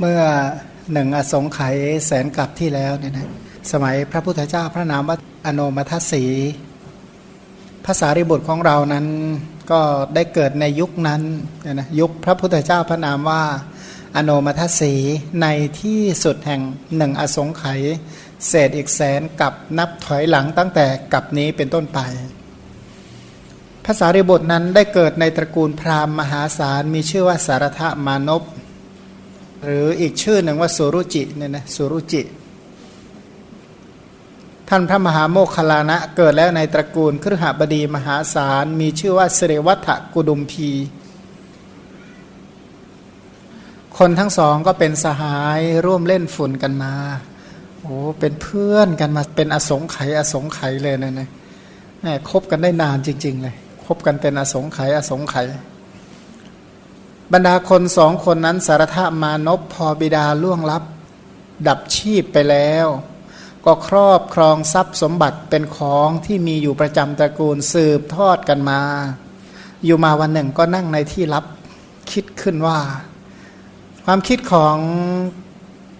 เมื่อหนึ่งอสงไขยแสนกลับที่แล้วเนี่ยนะสมัยพระพุทธเจ้าพระนามว่าอโนมัทสีภาษาริบุตรของเรานั้นก็ได้เกิดในยุคนั้นเนี่ยนะยุคพระพุทธเจ้าพระนามว่าอโนมัทสีในที่สุดแห่งหนึ่งอสงไขยเศษอีกแสนกับนับถอยหลังตั้งแต่กับนี้เป็นต้นไปภาษาริบุตรนั้นได้เกิดในตระกูลพราหมณ์มหาศาลมีชื่อว่าสารทมานพ หรืออีกชื่อหนึ่งว่าสุรุจิเนี่ยนะสุรุจิ ท่านพระมหาโมคคลานะเกิดแล้วในตระกูลครหบดีมหาศาล มีชื่อว่าเสรวัตกุดุมพี คนทั้งสองก็เป็นสหายร่วมเล่นฝุ่นกันมาโอ้เป็นเพื่อนกันมาเป็นอสงไขยอสงไขยเลยนะนะคบกันได้นานจริง ๆ เลยคบกันเป็นอสงไขยอสงไขย บรรดาคนสองคนนั้นสารธามานพพอบิดาล่วงลับ ดับชีพไปแล้ว ก็ครอบครองทรัพย์สมบัติเป็นของที่มีอยู่ประจำตระกูลสืบทอดกันมา อยู่มาวันหนึ่งก็นั่งในที่ลับคิดขึ้นว่า ความคิดของ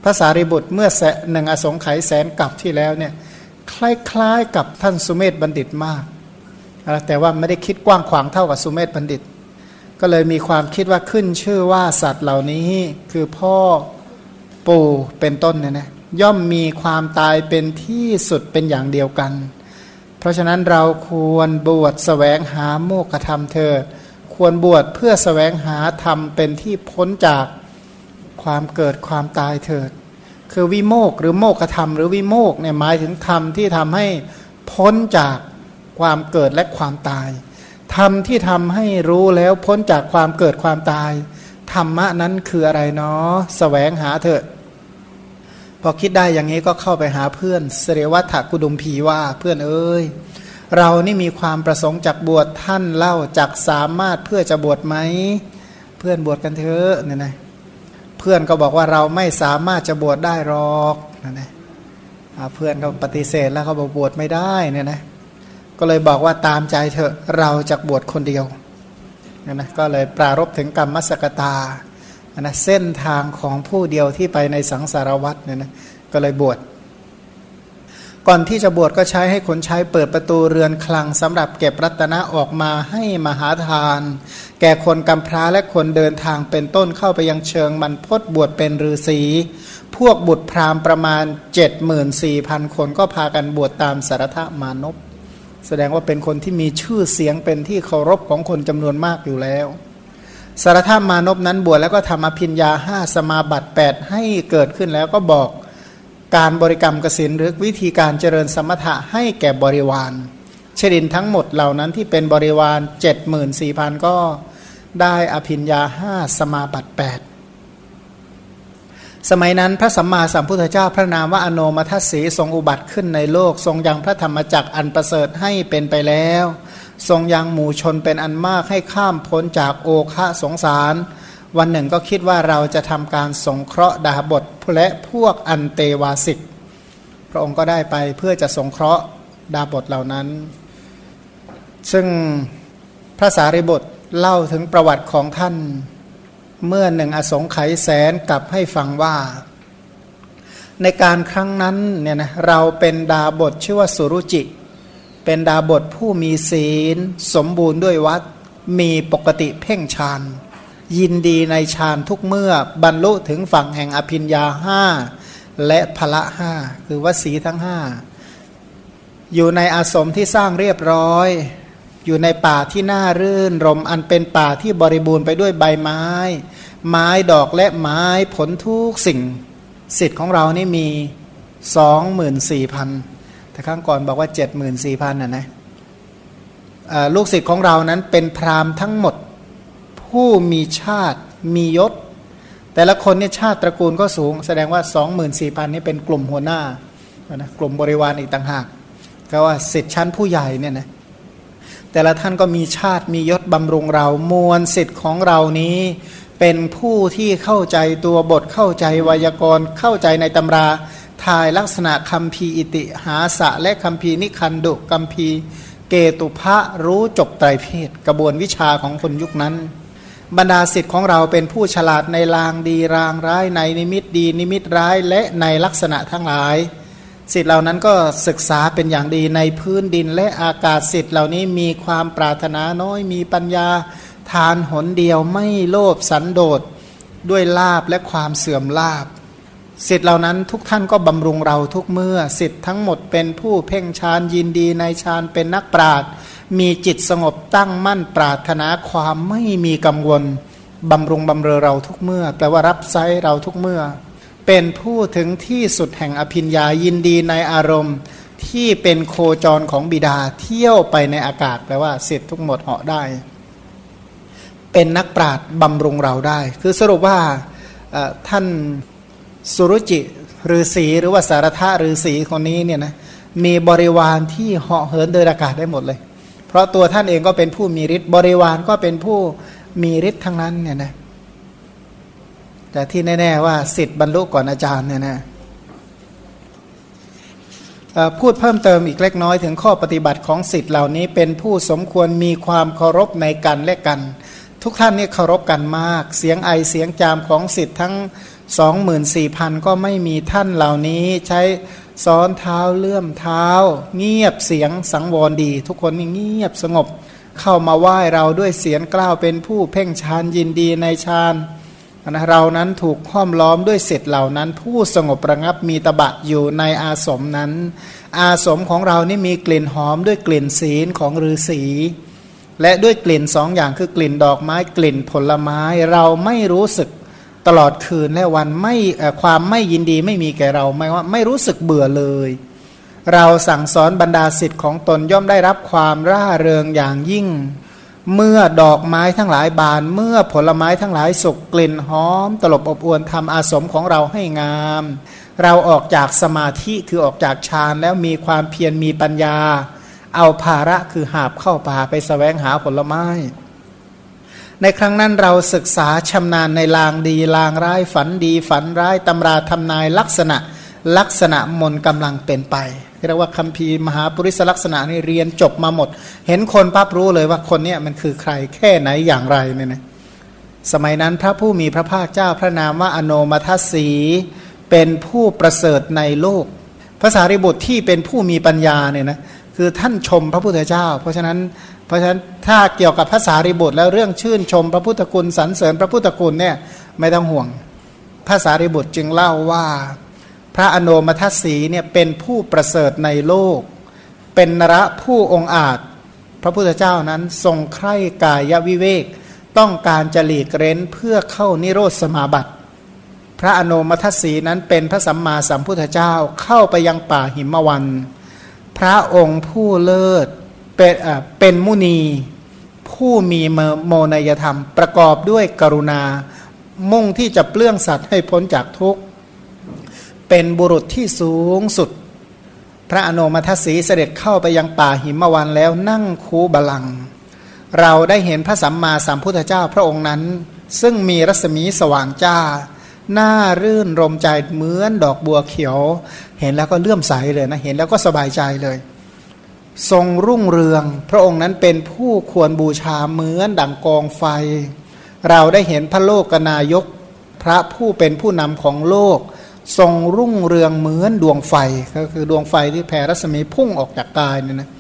ภาษาริบุตรเมื่อแสหนึ่งอสงไขยแสนกับที่แล้วเนี่ยคล้ายๆกับท่านสุเมธบัณฑิตมาก แต่ว่าไม่ได้คิดกว้างขวางเท่ากับสุเมธบัณฑิต ก็เลยมีความคิดว่าขึ้นชื่อว่าสัตว์เหล่านี้คือพ่อปู่เป็นต้นเนี่ยนะย่อมมีความตายเป็นที่สุดเป็นอย่างเดียวกัน เพราะฉะนั้นเราควรบวชสแสวงหาโมกธรรมเถิดควรบวชเพื่อสแสวงหาธรรมเป็นที่พ้นจากความเกิดความตายเถิด คือวิโมกหรือโมกธรรมหรือวิโมกเนี่ยหมายถึงธรรมที่ทำให้พ้นจากความเกิดและความตาย ธรรมที่ทำให้รู้แล้วพ้นจากความเกิดความตาย ธรรมะนั้นคืออะไรเนาะแสวงหาเถอะ พอคิดได้อย่างนี้ก็เข้าไปหาเพื่อนเสรวัตถกุดุมพีว่าเพื่อนเอ้ยเรานี่มีความประสงค์จากบวชท่านเล่าจากสามารถเพื่อจะบวชไหม เพื่อนบวชกันเถอะเนี่ยนะเพื่อนก็บอกว่าเราไม่สามารถจะบวชได้หรอกนะนะเพื่อนก็ปฏิเสธแล้วเขาบอกบวชไม่ได้เนี่ยนะ ก็เลยบอกว่าตามใจเถอะเราจะบวชคนเดียวนะก็เลยปรารบถึงกรรมมสกตานะเส้นทางของผู้เดียวที่ไปในสังสารวัตรเนี่ยนะก็เลยบวชก่อนที่จะบวชก็ใช้ให้คนใช้เปิดประตูเรือนคลังสำหรับเก็บรัตนะออกมาให้มหาทาน แก่คนกำพร้าและคนเดินทางเป็นต้นเข้าไปยังเชิงมันพดบวชเป็นฤาษีพวกบุตรพราหมณ์ประมาณ 74,000 คนก็พากันบวชตามสารทมานพ แสดงว่าเป็นคนที่มีชื่อเสียงเป็นที่เคารพของคนจำนวนมากอยู่แล้ว สารธรรมานพนั้นบวชแล้วก็ทำอภิญญาห้าสมาบัติ8ให้เกิดขึ้นแล้วก็บอกการบริกรรมกสินหรือวิธีการเจริญสมถะให้แก่บริวาร เชดินทั้งหมดเหล่านั้นที่เป็นบริวาร 74,000 ก็ได้อภิญญาห้าสมาบัติ8 สมัยนั้นพระสัมมาสัมพุทธเจ้าพระนามว่าอโนมัทสีทรงอุบัติขึ้นในโลก ทรงยังพระธรรมจักรอันประเสริฐให้เป็นไปแล้ว ทรงยังหมู่ชนเป็นอันมากให้ข้ามพ้นจากโอคะสงสาร วันหนึ่งก็คิดว่าเราจะทำการสงเคราะห์ดาบทและพวกอันเตวาสิก พระองค์ก็ได้ไปเพื่อจะสงเคราะห์ดาบทเหล่านั้น ซึ่งพระสารีบทเล่าถึงประวัติของท่าน เมื่อหนึ่งอสงไขยแสนกลับให้ฟังว่า ในการครั้งนั้นเนี่ยนะเราเป็นดาบทชื่อว่าสุรุจิ เป็นดาบทผู้มีศีล สมบูรณ์ด้วยวัดมีปกติเพ่งฌานยินดีในฌานทุกเมื่อบรรลุถึงฝั่งแห่งอภิญญาห้าและพละห้าคือวสีทั้งห้าอยู่ในอาสมที่สร้างเรียบร้อย อยู่ในป่าที่น่ารื่นรมอันเป็นป่าที่บริบูรณ์ไปด้วยใบไม้ ไม้ดอกและไม้ผลทุกสิ่ง สิทธิ์ของเรานี่มีสองหมื่นสี่พันแต่ครั้งก่อนบอกว่าเจ็ดหมื่นสี่พันนะนะลูกศิษย์ของเรานั้นเป็นพราหมณ์ทั้งหมด ผู้มีชาติมียศ แต่ละคนเนี่ยชาติตระกูลก็สูง แสดงว่าสองหมื่นสี่พันนี่เป็นกลุ่มหัวหน้านะกลุ่มบริวารอีกต่างหากก็ว่าสิทธิชั้นผู้ใหญ่เนี่ยนะ แต่ละท่านก็มีชาติมียศบำรุงเรามวลสิทธิ์ของเรานี้เป็นผู้ที่เข้าใจตัวบทเข้าใจไวยากรณ์เข้าใจในตำราทายลักษณะคัมภีอิติหาสะและคัมภีนิคันดุคัมภีเกตุพะรู้จบไตรเพศกระบวนวิชาของคนยุคนั้น บรรดาสิทธิ์ของเราเป็นผู้ฉลาดในลางดีรางร้ายในนิมิตดีนิมิตร้ายและในลักษณะทั้งหลาย สิทธิ์เหล่านั้นก็ศึกษาเป็นอย่างดีในพื้นดินและอากาศสิทธิ์เหล่านี้มีความปรารถนาน้อยมีปัญญาทานหนเดียวไม่โลภสันโดษด้วยลาบและความเสื่อมลาบสิทธิ์เหล่านั้นทุกท่านก็บำรุงเราทุกเมื่อสิทธิ์ทั้งหมดเป็นผู้เพ่งฌานยินดีในฌานเป็นนักปราดมีจิตสงบตั้งมั่นปรารถนาความไม่มีกังวลบำรุงบำเรอเราทุกเมื่อ แปลว่ารับใช้เราทุกเมื่อ เป็นผู้ถึงที่สุดแห่งอภิญญายินดีในอารมณ์ ที่เป็นโคจรของบิดาเที่ยวไปในอากาศแปลว่าเสิทธิ์ทุกหมดเหาะได้ เป็นนักปราดบำรุงเราได้ คือสรุปว่าท่านสุรุจิฤาษีหรือว่าสารธาฤาษีคนนี้เนี่ยนะมีบริวารที่เหาะเหินเดินอากาศได้หมดเลย เพราะตัวท่านเองก็เป็นผู้มีฤทธิ์บริวารก็เป็นผู้มีฤทธิ์ทั้งนั้นเนี่ยนะ แต่ที่แน่ ๆ ว่าสิทธิ์บรรลุก่อนอาจารย์เนี่ยนะพูดเพิ่มเติมอีกเล็กน้อยถึงข้อปฏิบัติของสิทธิ์เหล่านี้ เป็นผู้สมควรมีความเคารพในกันและกัน ทุกท่านนี่เคารพกันมาก เสียงไอเสียงจามของสิทธิ์ทั้งสองหมื่นสี่พันก็ไม่มีท่านเหล่านี้ใช้ซ้อนเท้าเลื่อมเท้า เงียบเสียงสังวรดี ทุกคนเงียบสงบ เข้ามาไหว้เราด้วยเสียงกล้าวเป็นผู้เพ่งฌานยินดีในฌาน นะเรานั้นถูกห้อมล้อมด้วยเสร็จเหล่านั้น ผู้สงบประงับมีตบะอยู่ในอาสมนั้น อาสมของเรานี่มีกลิ่นหอมด้วยกลิ่นศีลของฤาษีและด้วยกลิ่นสองอย่างคือกลิ่นดอกไม้กลิ่นผลไม้เราไม่รู้สึกตลอดคืนและวันไม่ความไม่ยินดีไม่มีแก่เราไม่ว่าไม่รู้สึกเบื่อเลย เราสั่งสอนบรรดาสิทธิ์ของตนย่อมได้รับความร่าเริงอย่างยิ่ง เมื่อดอกไม้ทั้งหลายบาน เมื่อผลไม้ทั้งหลายสุกกลิ่นหอม ตลบอบอวนทำอาสมของเราให้งาม เราออกจากสมาธิคือออกจากฌานแล้วมีความเพียรมีปัญญา เอาภาระคือหาบเข้าป่าไปสแสวงหาผลไม้ ในครั้งนั้นเราศึกษาชำนาญในลางดีลางร้ายฝันดีฝันร้ายตำราทำนายลักษณะลักษณะมนกำลังเป็นไป เรียกว่าคัมภีร์มหาปริศลักษณะนี่เรียนจบมาหมด เห็นคนปั๊บรู้เลยว่าคนเนี้ยมันคือใครแค่ไหนอย่างไรเนี่ยนะสมัยนั้นพระผู้มีพระภาคเจ้าพระนามว่าอโนมัทสีเป็นผู้ประเสริฐในโลกภาษาริบุตรที่เป็นผู้มีปัญญาเนี่ยนะคือท่านชมพระพุทธเจ้า เพราะฉะนั้นเพราะฉะนั้นถ้าเกี่ยวกับภาษาริบุตรแล้วเรื่องชื่นชมพระพุทธคุณสรรเสริญพระพุทธคุณเนี่ยไม่ต้องห่วงภาษาริบุตรจึงเล่าว่า พระอโนมัทสีเนี่ยเป็นผู้ประเสริฐในโลก เป็นนระผู้องอาจ พระพุทธเจ้านั้นทรงใคร่กายวิเวก ต้องการจะหลีกเร้นเพื่อเข้านิโรธสมาบัติ พระอโนมัทสีนั้นเป็นพระสัมมาสัมพุทธเจ้าเข้าไปยังป่าหิมวัน พระองค์ผู้เลิศเป็นเป็นมุนี ผู้มีโมนยธรรมประกอบด้วยกรุณา มุ่งที่จะเปลื้องสัตว์ให้พ้นจากทุกข์ เป็นบุรุษที่สูงสุด พระอนุมัตสีเสด็จเข้าไปยังป่าหิมวันแล้วนั่งคูบาลัง เราได้เห็นพระสัมมาสัมพุทธเจ้าพระองค์นั้น ซึ่งมีรัศมีสว่างจ้า หน้ารื่นรมใจเหมือนดอกบัวเขียว เห็นแล้วก็เลื่อมใสเลยนะ เห็นแล้วก็สบายใจเลย ทรงรุ่งเรือง พระองค์นั้นเป็นผู้ควรบูชาเหมือนดั่งกองไฟ เราได้เห็นพระโลกนายก พระผู้เป็นผู้นำของโลก ทรงรุ่งเรืองเหมือนดวงไฟก็คือดวงไฟที่แผ่รัศมีพุ่งออกจากกายเนี่ยนะ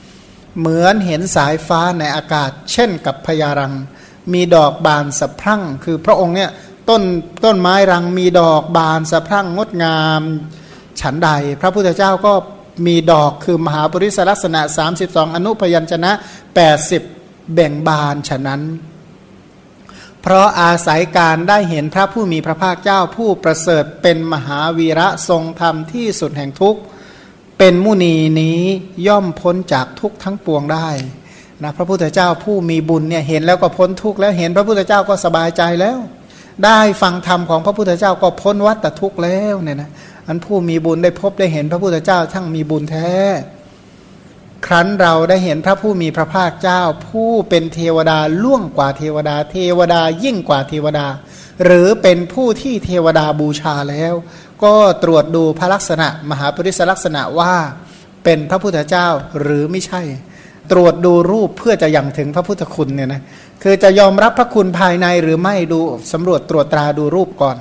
เหมือนเห็นสายฟ้าในอากาศ เช่นกับพญารัง มีดอกบานสะพรั่ง คือพระองค์เนี่ยต้นต้นไม้รังมีดอกบานสะพรั่งงดงาม ฉันใด พระพุทธเจ้าก็มีดอกคือมหาปริศลักษณะ 32 อนุพยัญชนะ 80 แบ่งบานฉะนั้น เพราะอาศัยการได้เห็นพระผู้มีพระภาคเจ้าผู้ประเสริฐเป็นมหาวีระทรงธรรมที่สุดแห่งทุกข์ เป็นมุนีนี้ย่อมพ้นจากทุกข์ทั้งปวงได้นะพระพุทธเจ้าผู้มีบุญเนี่ยเห็นแล้วก็พ้นทุกข์แล้วเห็นพระพุทธเจ้าก็สบายใจแล้ว ได้ฟังธรรมของพระพุทธเจ้าก็พ้นวัฏทุกข์แล้วเนี่ยนะอันผู้มีบุญได้พบได้เห็นพระพุทธเจ้าทั้งมีบุญแท้ ครั้นเราได้เห็นพระผู้มีพระภาคเจ้า ผู้เป็นเทวดาล่วงกว่าเทวดา เทวดายิ่งกว่าเทวดา หรือเป็นผู้ที่เทวดาบูชาแล้ว ก็ตรวจดูพระลักษณะ มหาปริศลักษณะว่าเป็นพระพุทธเจ้าหรือไม่ใช่ ตรวจดูรูปเพื่อจะยังถึงพระพุทธคุณเนี่ยนะคือจะยอมรับพระคุณภายในหรือไม่ดูสำรวจตรวจตราดูรูปก่อน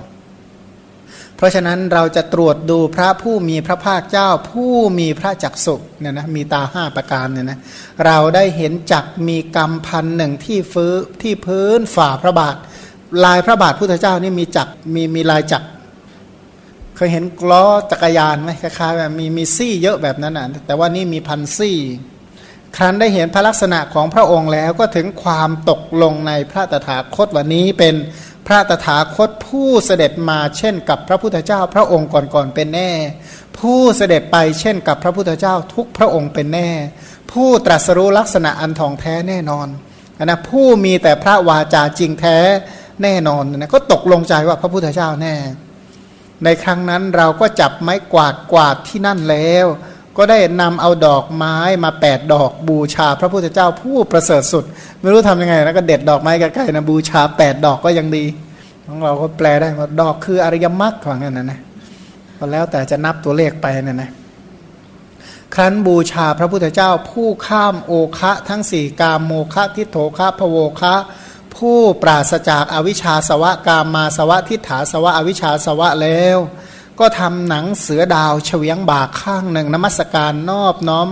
ราะฉะนั้นเราจะตรวจดูพระผู้มีพระภาคเจ้า ผู้มีพระจักสุเนี่ยนะมีตาห้าประการเนี่ยนะเราได้เห็นจักมีกรรมพันหนึ่งที่ฟื้ที่พื้นฝ่าพระบาท ลายพระบาทพุทธเจ้านี่มีจักมีมีลายจักเคยเห็นล้อจักรยานไหมคล้ายๆแบบมีมีซี่เยอะแบบนั้นนะแต่ว่านี่มีพันซี่ ครั้นได้เห็นพระลักษณะของพระองค์แล้วก็ถึงความตกลงในพระตถาคตวันนี้เป็น พระตถาคตผู้เสด็จมาเช่นกับพระพุทธเจ้า พระองค์ก่อนๆเป็นแน่ ผู้เสด็จไปเช่นกับพระพุทธเจ้าทุกพระองค์เป็นแน่ ผู้ตรัสรู้ลักษณะอันทองแท้แน่นอนนะผู้มีแต่พระวาจาจริงแท้แน่นอนนะก็ตกลงใจว่าพระพุทธเจ้าแน่ ในครั้งนั้นเราก็จับไม้กวาดกวาดที่นั่นแล้ว ก็ได้นำเอาดอกไม้มาแปดดอกบูชาพระพุทธเจ้าผู้ประเสริฐสุด ไม่รู้ทำยังไงแล้วก็เด็ดดอกไม้ใกล้ๆนะบูชาแปดดอกก็ยังดีของเราก็แปลได้ว่าดอกคืออริยมรรคของนั่นนะนะก็แล้วแต่จะนับตัวเลขไปนะนะครั้นบูชาพระพุทธเจ้าผู้ข้ามโอคะทั้งสี่กามโมคะทิโถคะพโวคะผู้ปราศจากอวิชชาสวะกามมาสวะทิฏฐาสวะอวิชชาสวะแล้ว ก็ทำหนังเสือดาวเฉวียงบากข้างหนึ่งนมัสการนอบน้อม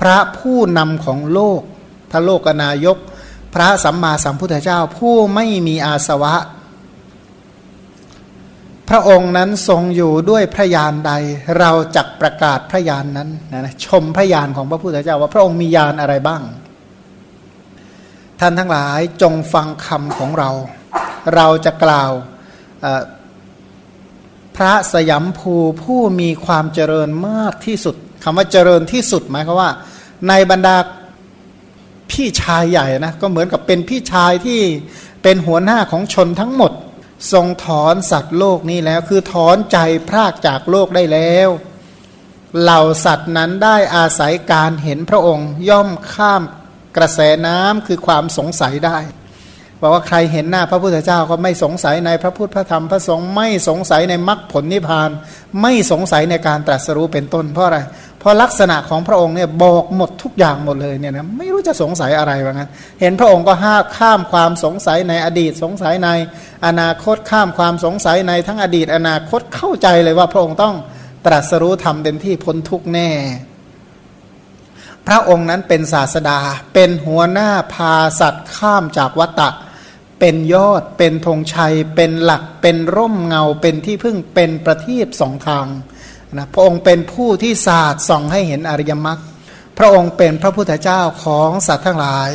พระผู้นำของโลก พระโลกนายก พระสัมมาสัมพุทธเจ้าผู้ไม่มีอาสวะ พระองค์นั้นทรงอยู่ด้วยพระยานใด เราจักประกาศพระยานนั้นนะชมพระยานของพระพุทธเจ้าว่าพระองค์มียานอะไรบ้าง ท่านทั้งหลายจงฟังคำของเรา เราจะกล่าวพระสยามภูผู้มีความเจริญมากที่สุดคำว่าเจริญที่สุดหมายความว่า ในบรรดา พี่ชายใหญ่นะก็เหมือนกับเป็นพี่ชายที่เป็นหัวหน้าของชนทั้งหมด ทรงถอนสัตว์โลกนี้แล้ว คือถอนใจพรากจากโลกได้แล้ว เหล่าสัตว์นั้นได้อาศัยการเห็นพระองค์ ย่อมข้ามกระแสน้ำคือความสงสัยได้บอกว่าใครเห็นหน้าพระพุทธเจ้าก็ไม่สงสัยในพระพุทธพระธรรมพระสงฆ์ไม่สงสัยในมรรคผลนิพพาน ไม่สงสัยในการตรัสรู้เป็นต้นเพราะอะไร ราะลักษณะของพระองค์เนี่ยบอกหมดทุกอย่างหมดเลยเนี่ยนะไม่รู้จะสงสัยอะไรว่างั้น เห็นพระองค์ก็ห้าข้ามความสงสัยในอดีตสงสัยในอนาคตข้ามความสงสัยในทั้งอดีต อนาคตเข้าใจเลยว่าพระองค์ต้องตรัสรู้ทำเต็มที่พ้นทุกแน่ พระองค์นั้นเป็นศาสดา เป็นหัวหน้าพาสัตว์ข้ามจากวัตะเป็นยอด เป็นธงชัย เป็นหลัก เป็นร่มเงา เป็นที่พึ่ง เป็นประทีปสองทาง นะพระองค์เป็นผู้ที่ศาสตร์ส่องให้เห็นอริยมรรคพระองค์เป็นพระพุทธเจ้าของสัตว์ทั้งหลาย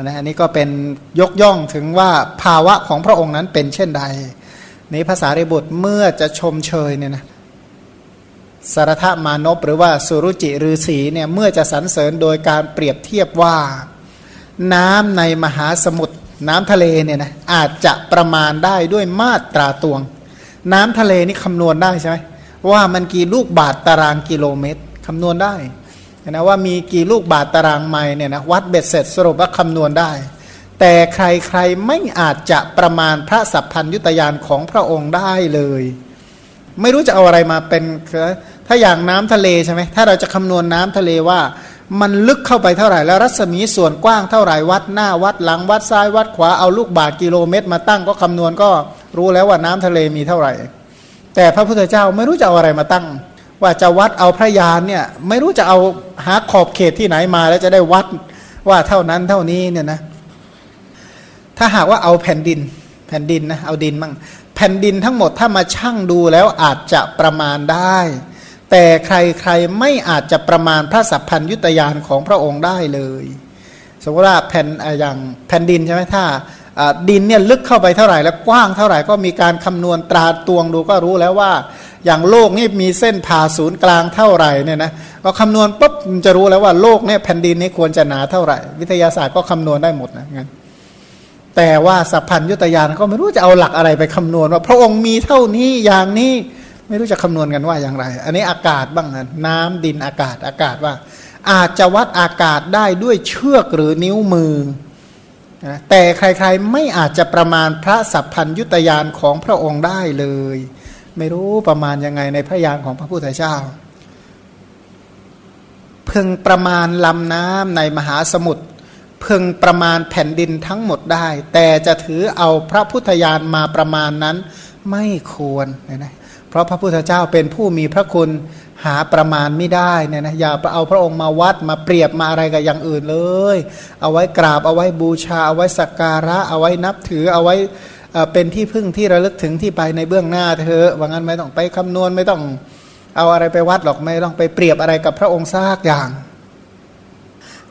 นะอันนี้ก็เป็นยกย่องถึงว่าภาวะของพระองค์นั้นเป็นเช่นใด นี้ภาษาริบุตรเมื่อจะชมเชยเนี่ยนะสารทมานพหรือว่าสุรุจิฤาษีเนี่ยเมื่อจะสรรเสริญโดยการเปรียบเทียบว่าน้ำในมหาสมุทรน้ำทะเลเนี่ยนะอาจจะประมาณได้ด้วยมาตราตวง น้ำทะเลนี่คำนวณได้ใช่ไหม ว่ามันกี่ลูกบาทตารางกิโลเมตรคำนวณได้นะว่ามีกี่ลูกบาทตารางไมล์เนี่ยนะวัดเบ็ดเสร็จสรุปว่าคำนวณได้ แต่ใครๆไม่อาจจะประมาณพระสัพพัญยุตยานของพระองค์ได้เลย ไม่รู้จะเอาอะไรมาเป็นถ้าอย่างน้ำทะเลใช่ไหมถ้าเราจะคำนวณน้ำทะเลว่า มันลึกเข้าไปเท่าไหร่แล้วรัศมีส่วนกว้างเท่าไหร่วัดหน้าวัดหลังวัดซ้ายวัดขวาเอาลูกบาทกิโลเมตร มาตั้งก็คำนวณก็รู้แล้วว่าน้ำทะเลมีเท่าไหร่ แต่พระพุทธเจ้าไม่รู้จะเอาอะไรมาตั้ง ว่าจะวัดเอาพระยานเนี่ยไม่รู้จะเอาหาขอบเขตที่ไหนมาแล้วจะได้วัดว่าเท่านั้นเท่านี้เนี่ยนะถ้าหากว่าเอาแผ่นดินแผ่นดินนะเอาดินมั่งแผ่นดินทั้งหมดถ้ามาชั่งดูแล้วอาจจะประมาณได้ แต่ใครๆไม่อาจจะประมาณพระสัพพัญยุตยานของพระองค์ได้เลย สมมติว่าแผ่นอย่างแผ่นดินใช่ไหมถ้า ดินเนี่ยลึกเข้าไปเท่าไหร่แล้วกว้างเท่าไหร่ก็มีการคำนวณตราตวงดูก็รู้แล้วว่า อย่างโลกนี่มีเส้นผ่าศูนย์กลางเท่าไหร่เนี่ยนะก็คำนวณปุ๊บจะรู้แล้วว่าโลกเนี่ยแผ่นดินนี้ควรจะหนาเท่าไหร่ วิทยาศาสตร์ก็คำนวณได้หมดนะงั้นแต่ว่าสัพพัญยุตยานก็ไม่รู้จะเอาหลักอะไรไปคำนวณ ว่าพระองค์มีเท่านี้อย่างนี้ไม่รู้จะคำนวณกันว่าอย่างไร อันนี้อากาศบ้างนะน้ำดินอากาศอากาศว่า อาจจะวัดอากาศได้ด้วยเชือกหรือนิ้วมือ แต่ใครๆไม่อาจจะประมาณพระสัพพัญยุตยานของพระองค์ได้เลย ไม่รู้ประมาณยังไงในพระยานของพระพุทธเจ้า พึงประมาณลำน้ำในมหาสมุทรพึงประมาณแผ่นดินทั้งหมดได้ แต่จะถือเอาพระพุทธญาณมาประมาณนั้นไม่ควรนะเพราะพระพุทธเจ้าเป็นผู้มีพระคุณ หาประมาณไม่ได้เนี่ยนะอย่าเอาพระองค์มาวัดมาเปรียบมาอะไรกับอย่างอื่นเลย เอาไว้กราบเอาไว้บูชา เอาไว้สักการะ เอาไว้นับถือเอาไว้เป็นที่พึ่งที่ระลึกถึงที่ไปในเบื้องหน้าเธอว่างั้นไม่ต้องไปคำนวณไม่ต้องเอาอะไรไปวัดหรอกไม่ต้องไปเปรียบอะไรกับพระองค์ซากอย่าง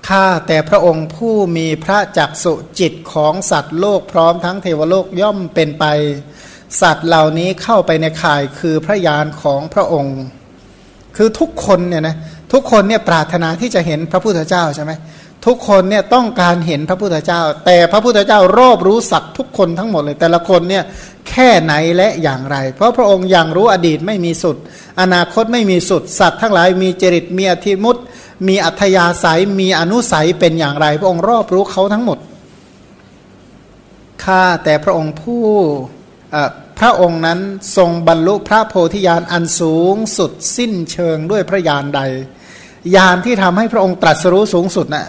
ข้าแต่พระองค์ผู้มีพระจักสุจิตของสัตว์โลกพร้อมทั้งเทวโลกย่อมเป็นไป สัตว์เหล่านี้เข้าไปในข่ายคือพระยานของพระองค์ คือทุกคนเนี่ยนะทุกคนเนี่ยปรารถนาที่จะเห็นพระพุทธเจ้าใช่ไหมทุกคนเนี่ยต้องการเห็นพระพุทธเจ้า แต่พระพุทธเจ้ารอบรู้สัตว์ทุกคนทั้งหมดเลย แต่ละคนเนี่ยแค่ไหนและอย่างไร เพราะพระองค์ยังรู้อดีตไม่มีสุด อนาคตไม่มีสุด สัตว์ทั้งหลายมีจริตมีอธิมุตมีอัธยาศัยมีอนุสัยเป็นอย่างไร พระองค์รอบรู้เขาทั้งหมดข้าแต่พระองค์ผู้ พระองค์นั้นทรงบรรลุพระโพธิญาณอันสูงสุดสิ้นเชิงด้วยพระญาณใดญาณที่ทำให้พระองค์ตรัสรู้สูงสุดนะ่ะ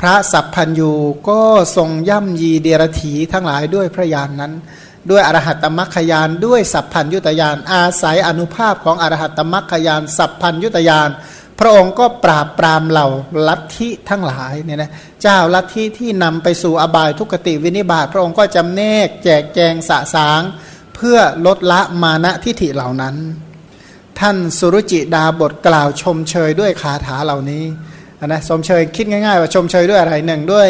พระสัพพัญยูก็ทรงย่ำยีเดียรถีทั้งหลายด้วยพระญาณนนั้น ด้วยอรหัตตมัคคยานด้วยสัพพัญยุตยานอาศัยอนุภาพของอรหัตตมัคคยานสัพพัญยุตยาน พระองค์ก็ปราบปรามเหล่าลัทธิทั้งหลายเนี่ยนะเจ้าลัทธิที่นำไปสู่อบายทุกติวินิบาตพระองค์ก็จำแนกแจกแจงสะสาง เพื่อลดละมานะทิฐิเหล่านั้น ท่านสุรุจิดาบทกล่าวชมเชยด้วยคาถาเหล่านี้นะชมเชยคิดง่ายๆ ว่าชมเชยด้วยอะไรหนึ่งด้วย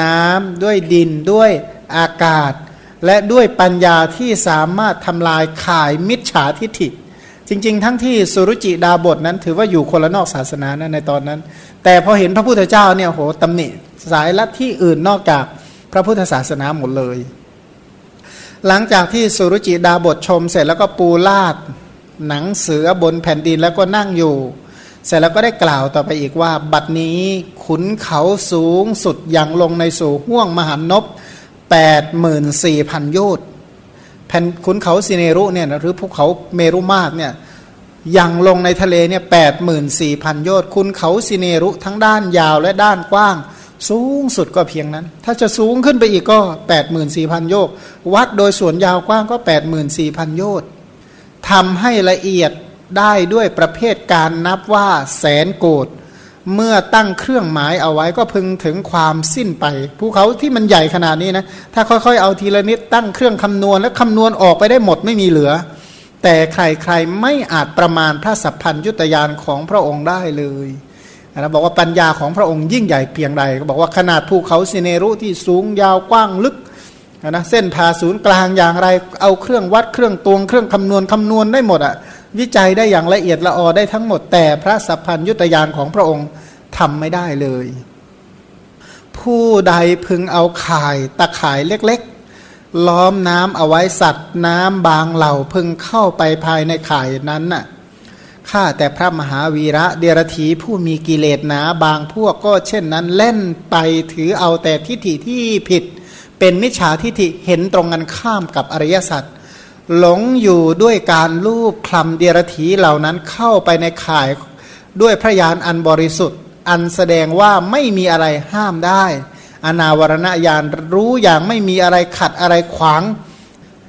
น้ำด้วยดินด้วยอากาศ และด้วยปัญญาที่สามารถทำลายข่ายมิจฉาทิฐิ จริง ๆ ทั้งที่สุรุจิดาบทนั้น ถือว่าอยู่คนละนอกศาสนานะในตอนนั้น แต่พอเห็นพระพุทธเจ้าเนี่ยโหตำหนิสายลัทธิอื่นนอกจากพระพุทธศาสนาหมดเลย หลังจากที่สุรุจิดาบทชม เสร็จแล้วก็ปูลาดหนังเสือบนแผ่นดินแล้วก็นั่งอยู่ เสร็จแล้วก็ได้กล่าวต่อไปอีกว่า บัดนี้ขุนเขาสูงสุดอย่างลงในสู่ห่วงมหานพแปดหมื่นสี่พันโยชน แผ่นขุนเขาสิเนรุเนี่ยหรือภูเขาเมรุมาตเนี่ยยังลงในทะเลเนี่ยแปดหมื่นสี่พันโยชน์คุณเขาสิเนรุทั้งด้านยาวและด้านกว้าง สูงสุดก็เพียงนั้น ถ้าจะสูงขึ้นไปอีกก็แปดหมื่นสี่พันโยชน์วัดโดยส่วนยาวกว้างก็แปดหมื่นสี่พันโยชน์ทำให้ละเอียดได้ด้วยประเภทการนับว่าแสนโกด เมื่อตั้งเครื่องหมายเอาไว้ก็พึงถึงความสิ้นไปภูเขาที่มันใหญ่ขนาดนี้นะถ้าค่อยๆ เอาทีละนิดตั้งเครื่องคำนวณแล้วคำนวณออกไปได้หมดไม่มีเหลือ แต่ใครๆไม่อาจประมาณพระสัพพัญยุตยานของพระองค์ได้เลยนะบอกว่าปัญญาของพระองค์ยิ่งใหญ่เพียงใดก็บอกว่าขนาดภูเขาสิเนรุที่สูงยาวกว้างลึกนะเส้นผ่าศูนย์กลางอย่างไรเอาเครื่องวัดเครื่องตวงเครื่องคำนวณคำนวณได้หมดอะ วิจัยได้อย่างละเอียดละออได้ทั้งหมดแต่พระสัพพัญยุตยานของพระองค์ทำไม่ได้เลย ผู้ใดพึงเอาข่ายตะข่ายเล็กๆ ล้อมน้ำเอาไว้สัตว์น้ำบางเหล่าพึงเข้าไปภายในข่ายนั้นน่ะข้าแต่พระมหาวีระเดรธีผู้มีกิเลสหนาบางพวกก็เช่นนั้นเล่นไปถือเอาแต่ทิฏฐิที่ผิด เป็นมิจฉาทิฏฐิเห็นตรงกันข้ามกับอริยสัจ หลงอยู่ด้วยการลูบคลำเดียรถีเหล่านั้นเข้าไปในข่ายด้วยพระยานอันบริสุทธิ์ อันแสดงว่าไม่มีอะไรห้ามได้ อนาวรณญาณรู้อย่างไม่มีอะไรขัดอะไรขวาง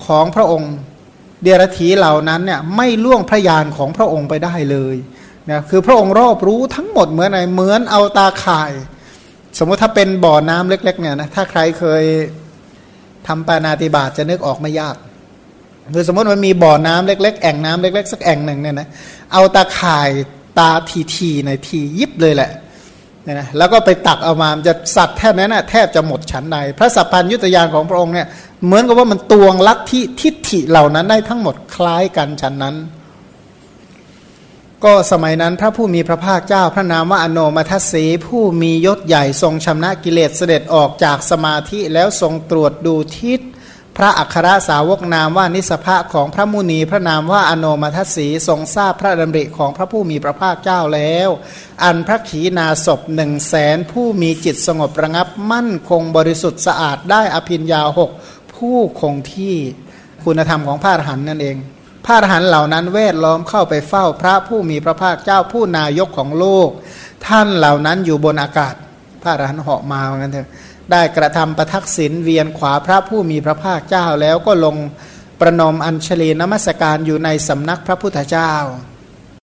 ของพระองค์ เดียรถีเหล่านั้นเนี่ยไม่ล่วงพระยานของพระองค์ไปได้เลยนะคือพระองค์รอบรู้ทั้งหมดเหมือนอะไรเหมือนเอาตาข่าย สมมติถ้าเป็นบ่อน้ำเล็ก ๆ เนี่ยนะถ้าใครเคยทำปานาติบาตจะนึกออกไม่ยาก คือสมมติมันมีบ่อน้ำเล็ก ๆ แอ่งน้ำเล็ก ๆ สักแอ่งหนึ่งเนี่ยนะเอาตาข่ายตาทีทีในทียิบเลยแหละเนี่ยนะแล้วก็ไปตักเอามาจะสัตว์แทบนั้นนะแทบจะหมดฉันใดพระสัพพัญยุตยานของพระองค์เนี่ยเหมือนกับว่ามันตวงลัทธิทิฏฐิเหล่านั้นได้ทั้งหมดคล้ายกันฉันนั้น ก็สมัยนั้นพระผู้มีพระภาคเจ้าพระนามว่าอโนมัทสีผู้มียศใหญ่ทรงชำนะกิเลสเสด็จออกจากสมาธิแล้วทรงตรวจดูทิศ ระอัครสาวกนามว่านิสภะของพระมุนีพระนามว่าอโนมัทสีทรงทราบพระดำริของพระผู้มีพระภาคเจ้าแล้ว อันพระขีณาศพหนึ่งแสนผู้มีจิตสงบระงับมั่นคงบริสุทธิ์สะอาดได้อภินยาหกผู้คงที่คุณธรรมของพระอรหันต์นั่นเอง พระอรหันต์เหล่านั้นเวทล้อมเข้าไปเฝ้าพระผู้มีพระภาคเจ้าผู้นายกของโลก ท่านเหล่านั้นอยู่บนอากาศ พระอรหันต์เหาะมาเหมือนกันเถอะ ได้กระทำประทักษิณเวียนขวาพระผู้มีพระภาคเจ้าแล้วก็ลงประนมอัญเชลีนมัสการอยู่ในสำนักพระพุทธเจ้า